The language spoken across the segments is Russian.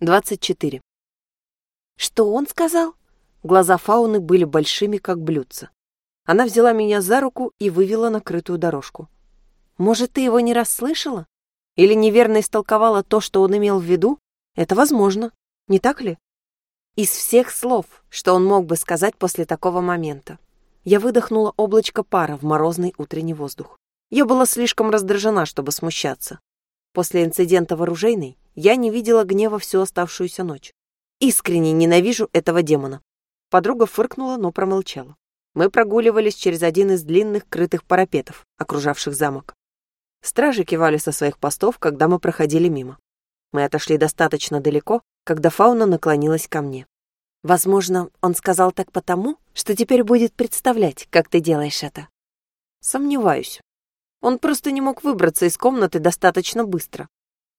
24. Что он сказал? Глаза фауны были большими, как блюдца. Она взяла меня за руку и вывела на крытую дорожку. Может, ты его не расслышала? Или неверно истолковала то, что он имел в виду? Это возможно, не так ли? Из всех слов, что он мог бы сказать после такого момента, я выдохнула облачко пара в морозный утренний воздух. Я была слишком раздражена, чтобы смущаться. После инцидента в оружейной я не видела гнева всю оставшуюся ночь. Искренне ненавижу этого демона. Подруга фыркнула, но промолчала. Мы прогуливались через один из длинных крытых парапетов, окружавших замок. Стражи кивали со своих постов, когда мы проходили мимо. Мы отошли достаточно далеко, когда фауна наклонилась ко мне. Возможно, он сказал так потому, что теперь будет представлять, как ты делаешь это. Сомневаюсь. Он просто не мог выбраться из комнаты достаточно быстро.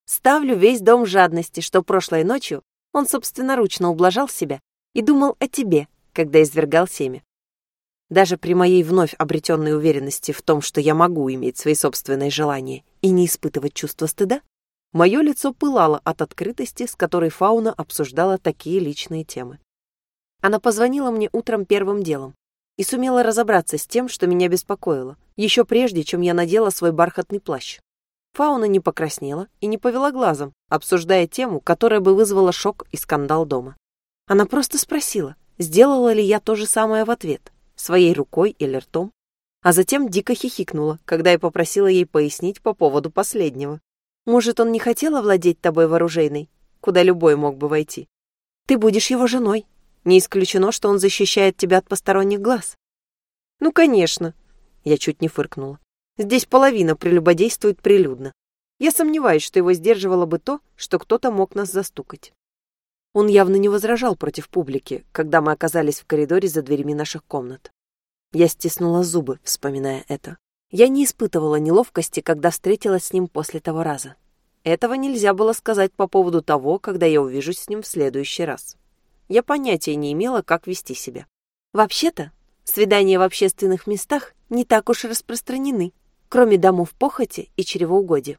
Ставлю весь дом жадности, что прошлой ночью он собственноручно ублажал себя и думал о тебе, когда извергал семя. Даже при моей вновь обретенной уверенности в том, что я могу иметь свои собственные желания и не испытывать чувство стыда, мое лицо пылало от открытости, с которой Фауна обсуждала такие личные темы. Она позвонила мне утром первым делом, и сумела разобраться с тем, что меня беспокоило, еще прежде, чем я надела свой бархатный плащ. Фауна не покраснела и не повела глазом, обсуждая тему, которая бы вызвала шок и скандал дома. Она просто спросила, сделала ли я то же самое в ответ, своей рукой или ртом, а затем дико хихикнула, когда я попросила ей пояснить по поводу последнего. Может, он не хотел овладеть тобой вооружейной, куда любой мог бы войти? Ты будешь его женой, не исключено, что он защищает тебя от посторонних глаз. Ну, конечно. Я чуть не фыркнула. Здесь половина прелюбодействует прилюдно. Я сомневаюсь, что его сдерживало бы то, что кто-то мог нас застукать. Он явно не возражал против публики, когда мы оказались в коридоре за дверями наших комнат. Я стиснула зубы, вспоминая это. Я не испытывала неловкости, когда встретилась с ним после того раза. Этого нельзя было сказать по поводу того, когда я увижусь с ним в следующий раз я понятия не имела, как вести себя. Вообще-то, свидания в общественных местах не так уж распространены, кроме домов похоти и чревоугодия.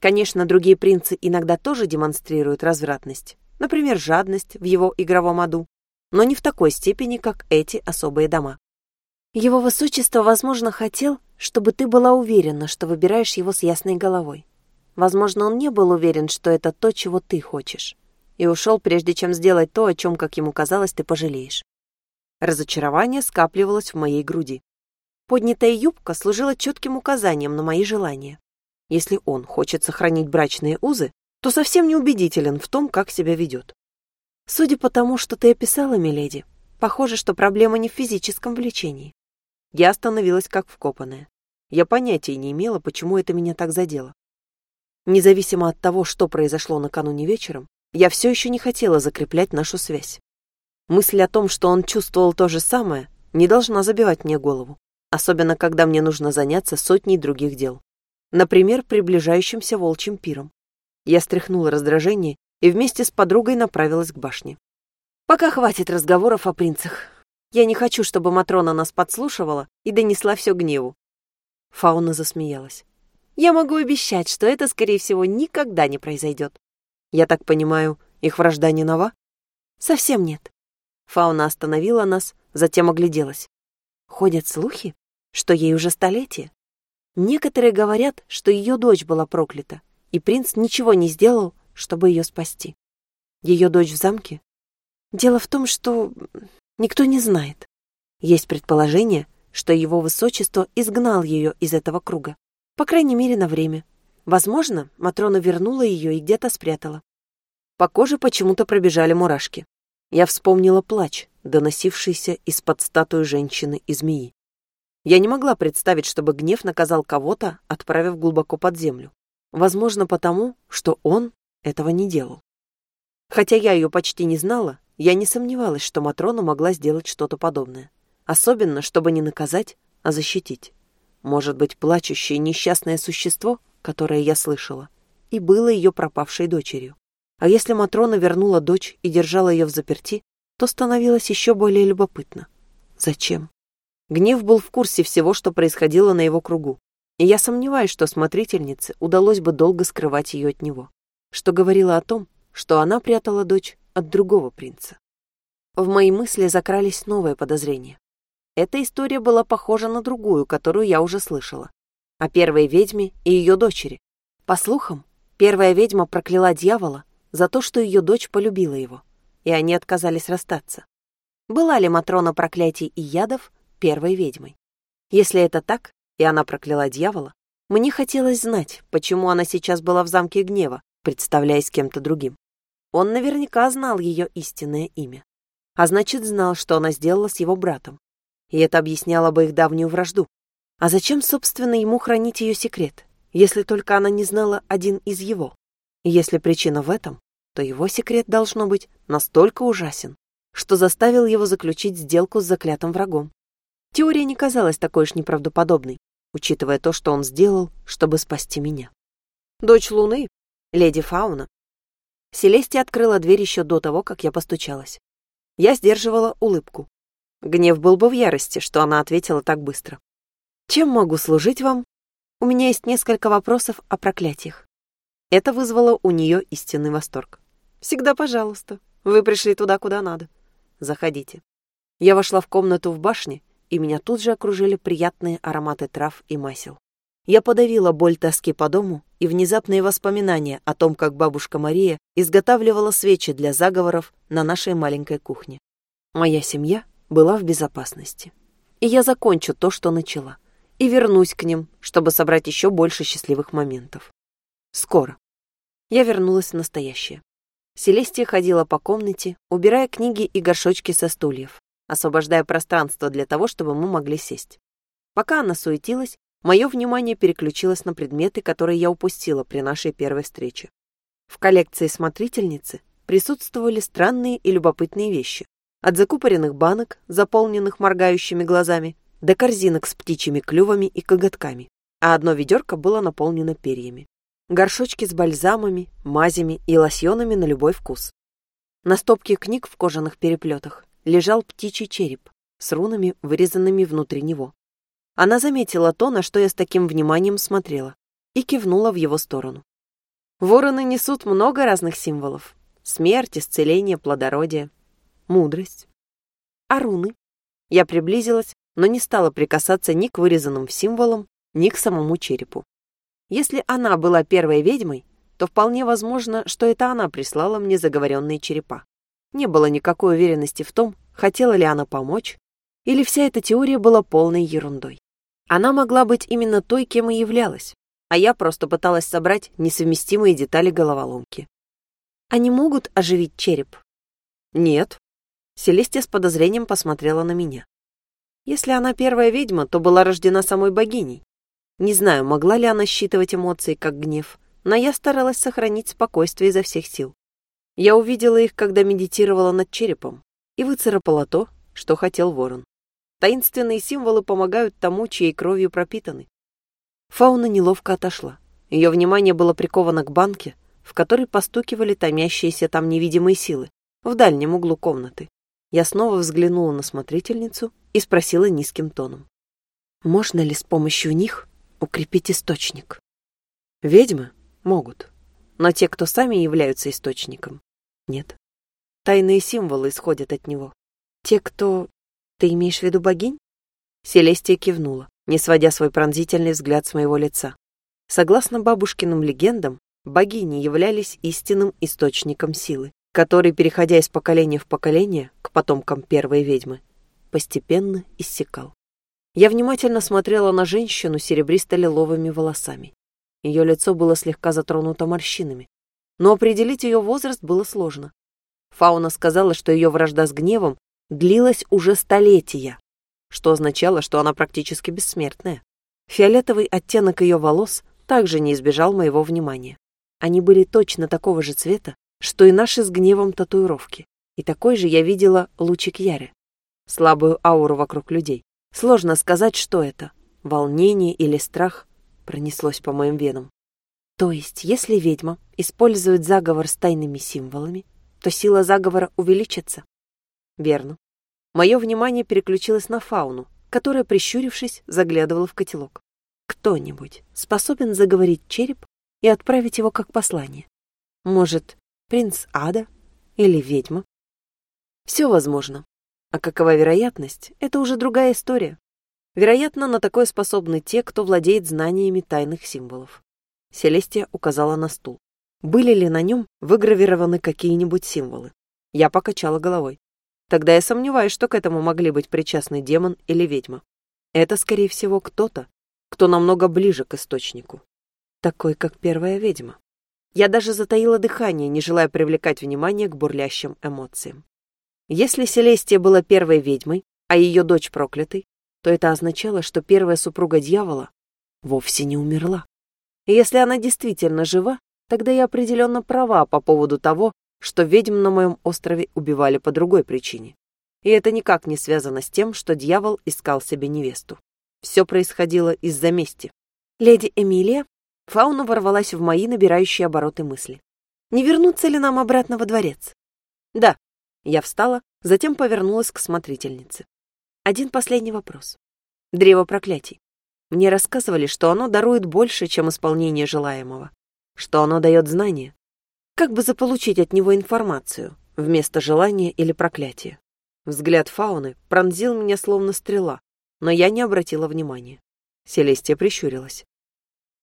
Конечно, другие принцы иногда тоже демонстрируют развратность, например, жадность в его игровом аду, но не в такой степени, как эти особые дома. Его высочество, возможно, хотел, чтобы ты была уверена, что выбираешь его с ясной головой. Возможно, он не был уверен, что это то, чего ты хочешь и ушел, прежде чем сделать то, о чем, как ему казалось, ты пожалеешь. Разочарование скапливалось в моей груди. Поднятая юбка служила четким указанием на мои желания. Если он хочет сохранить брачные узы, то совсем не убедителен в том, как себя ведет. Судя по тому, что ты описала, миледи, похоже, что проблема не в физическом влечении. Я остановилась как вкопанная. Я понятия не имела, почему это меня так задело. Независимо от того, что произошло накануне вечером, я все еще не хотела закреплять нашу связь. Мысль о том, что он чувствовал то же самое, не должна забивать мне голову, особенно когда мне нужно заняться сотней других дел. Например, приближающимся волчьим пиром. Я стряхнула раздражение и вместе с подругой направилась к башне. Пока хватит разговоров о принцах. Я не хочу, чтобы Матрона нас подслушивала и донесла все гневу. Фауна засмеялась. Я могу обещать, что это, скорее всего, никогда не произойдет. Я так понимаю, их вражда не нова? Совсем нет. Фауна остановила нас, затем огляделась. Ходят слухи, что ей уже столетие. Некоторые говорят, что ее дочь была проклята, и принц ничего не сделал, чтобы ее спасти. Ее дочь в замке? Дело в том, что никто не знает. Есть предположение, что его высочество изгнал ее из этого круга, по крайней мере, на время. Возможно, Матрона вернула ее и где-то спрятала. По коже почему-то пробежали мурашки. Я вспомнила плач, доносившийся из-под статуи женщины и змеи. Я не могла представить, чтобы гнев наказал кого-то, отправив глубоко под землю. Возможно, потому, что он этого не делал. Хотя я ее почти не знала, я не сомневалась, что Матрона могла сделать что-то подобное. Особенно, чтобы не наказать, а защитить. Может быть, плачущее несчастное существо которое я слышала, и было ее пропавшей дочерью. А если Матрона вернула дочь и держала ее в заперти, то становилось еще более любопытно. Зачем? Гнев был в курсе всего, что происходило на его кругу, и я сомневаюсь, что смотрительнице удалось бы долго скрывать ее от него, что говорило о том, что она прятала дочь от другого принца. В мои мысли закрались новые подозрения. Эта история была похожа на другую, которую я уже слышала. О первой ведьме и ее дочери. По слухам, первая ведьма прокляла дьявола за то, что ее дочь полюбила его, и они отказались расстаться. Была ли Матрона проклятий и ядов первой ведьмой? Если это так, и она прокляла дьявола, мне хотелось знать, почему она сейчас была в замке гнева, представляясь кем-то другим. Он наверняка знал ее истинное имя. А значит, знал, что она сделала с его братом. И это объясняло бы их давнюю вражду. А зачем, собственно, ему хранить ее секрет, если только она не знала один из его? И если причина в этом, то его секрет должно быть настолько ужасен, что заставил его заключить сделку с заклятым врагом. Теория не казалась такой уж неправдоподобной, учитывая то, что он сделал, чтобы спасти меня. Дочь Луны, леди Фауна. Селестия открыла дверь еще до того, как я постучалась. Я сдерживала улыбку. Гнев был бы в ярости, что она ответила так быстро. «Чем могу служить вам? У меня есть несколько вопросов о проклятиях». Это вызвало у нее истинный восторг. «Всегда пожалуйста. Вы пришли туда, куда надо. Заходите». Я вошла в комнату в башне, и меня тут же окружили приятные ароматы трав и масел. Я подавила боль тоски по дому и внезапные воспоминания о том, как бабушка Мария изготавливала свечи для заговоров на нашей маленькой кухне. Моя семья была в безопасности. И я закончу то, что начала, и вернусь к ним, чтобы собрать еще больше счастливых моментов. Скоро. Я вернулась в настоящее. Селестия ходила по комнате, убирая книги и горшочки со стульев, освобождая пространство для того, чтобы мы могли сесть. Пока она суетилась, мое внимание переключилось на предметы, которые я упустила при нашей первой встрече. В коллекции смотрительницы присутствовали странные и любопытные вещи. От закупоренных банок, заполненных моргающими глазами, до корзинок с птичьими клювами и коготками, а одно ведерко было наполнено перьями. Горшочки с бальзамами, мазями и лосьонами на любой вкус. На стопке книг в кожаных переплетах лежал птичий череп с рунами, вырезанными внутри него. Она заметила то, на что я с таким вниманием смотрела, и кивнула в его сторону. Вороны несут много разных символов. Смерть, исцеление, плодородие, мудрость. А руны? Я приблизилась, но не стала прикасаться ни к вырезанным символам, ни к самому черепу. Если она была первой ведьмой, то вполне возможно, что это она прислала мне заговоренные черепа. Не было никакой уверенности в том, хотела ли она помочь, или вся эта теория была полной ерундой. Она могла быть именно той, кем и являлась, а я просто пыталась собрать несовместимые детали головоломки. Они могут оживить череп? Нет. Селестия с подозрением посмотрела на меня. Если она первая ведьма, то была рождена самой богиней. Не знаю, могла ли она считывать эмоции, как гнев, но я старалась сохранить спокойствие изо всех сил. Я увидела их, когда медитировала над черепом, и выцарапала то, что хотел ворон. Таинственные символы помогают тому, чьей кровью пропитаны. Фауна неловко отошла. Ее внимание было приковано к банке, в которой постукивали томящиеся там невидимые силы, в дальнем углу комнаты. Я снова взглянула на смотрительницу и спросила низким тоном. «Можно ли с помощью них укрепить источник?» «Ведьмы могут, но те, кто сами являются источником, нет. Тайные символы исходят от него. Те, кто ты имеешь в виду богинь? Селестия кивнула, не сводя свой пронзительный взгляд с моего лица. Согласно бабушкиным легендам, богини являлись истинным источником силы, который, переходя из поколения в поколение к потомкам первой ведьмы, постепенно иссякал. Я внимательно смотрела на женщину с серебристо-лиловыми волосами. Ее лицо было слегка затронуто морщинами, но определить ее возраст было сложно. Фауна сказала, что ее вражда с гневом длилась уже столетия, что означало, что она практически бессмертная. Фиолетовый оттенок ее волос также не избежал моего внимания. Они были точно такого же цвета, что и наши с гневом татуировки. И такой же я видела лучик Яре. Слабую ауру вокруг людей. Сложно сказать, что это. Волнение или страх пронеслось по моим венам. То есть, если ведьма использует заговор с тайными символами, то сила заговора увеличится? Верно. Мое внимание переключилось на фауну, которая, прищурившись, заглядывала в котелок. Кто-нибудь способен заговорить череп и отправить его как послание? Может, Принц ада? Или ведьма? Все возможно. А какова вероятность, это уже другая история. Вероятно, на такое способны те, кто владеет знаниями тайных символов. Селестия указала на стул. Были ли на нем выгравированы какие-нибудь символы? Я покачала головой. Тогда я сомневаюсь, что к этому могли быть причастны демон или ведьма. Это, скорее всего, кто-то, кто намного ближе к источнику. Такой, как первая ведьма. Я даже затаила дыхание, не желая привлекать внимание к бурлящим эмоциям. Если Селестия была первой ведьмой, а ее дочь проклятой, то это означало, что первая супруга дьявола вовсе не умерла. И если она действительно жива, тогда я определенно права по поводу того, что ведьм на моем острове убивали по другой причине. И это никак не связано с тем, что дьявол искал себе невесту. Все происходило из-за мести. Леди Эмилия, Фауна ворвалась в мои набирающие обороты мысли. Не вернуться ли нам обратно во дворец? Да. Я встала, затем повернулась к смотрительнице. Один последний вопрос. Древо проклятий. Мне рассказывали, что оно дарует больше, чем исполнение желаемого, что оно дает знания. Как бы заполучить от него информацию вместо желания или проклятия? Взгляд фауны пронзил меня словно стрела, но я не обратила внимания. Селестия прищурилась.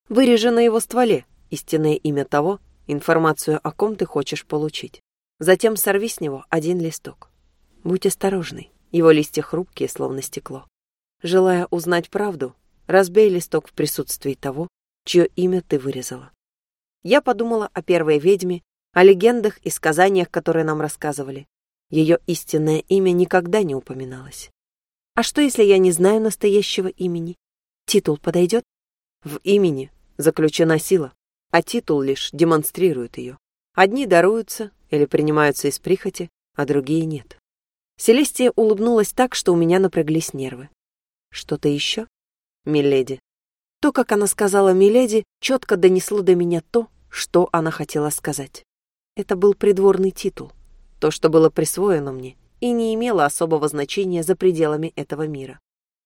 Вырежи на его стволе истинное имя того, информацию о ком ты хочешь получить. Затем сорви с него один листок. Будь осторожный. Его листья хрупкие, словно стекло. Желая узнать правду, разбей листок в присутствии того, чье имя ты вырезала. Я подумала о первой ведьме, о легендах и сказаниях, которые нам рассказывали. Ее истинное имя никогда не упоминалось. А что, если я не знаю настоящего имени? Титул подойдет? В имени заключена сила, а титул лишь демонстрирует ее. Одни даруются или принимаются из прихоти, а другие нет. Селестия улыбнулась так, что у меня напряглись нервы. Что-то еще? Миледи. То, как она сказала Миледи, четко донесло до меня то, что она хотела сказать. Это был придворный титул, то, что было присвоено мне, и не имело особого значения за пределами этого мира.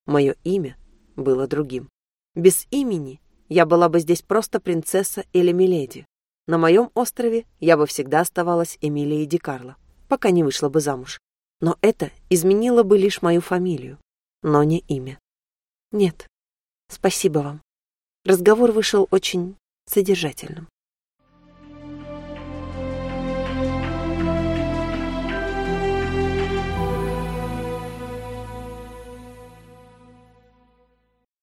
Мое имя было другим. Без имени я была бы здесь просто принцесса или Миледи. На моем острове я бы всегда оставалась Эмилией Ди Карло, пока не вышла бы замуж. Но это изменило бы лишь мою фамилию, но не имя. Нет, спасибо вам. Разговор вышел очень содержательным.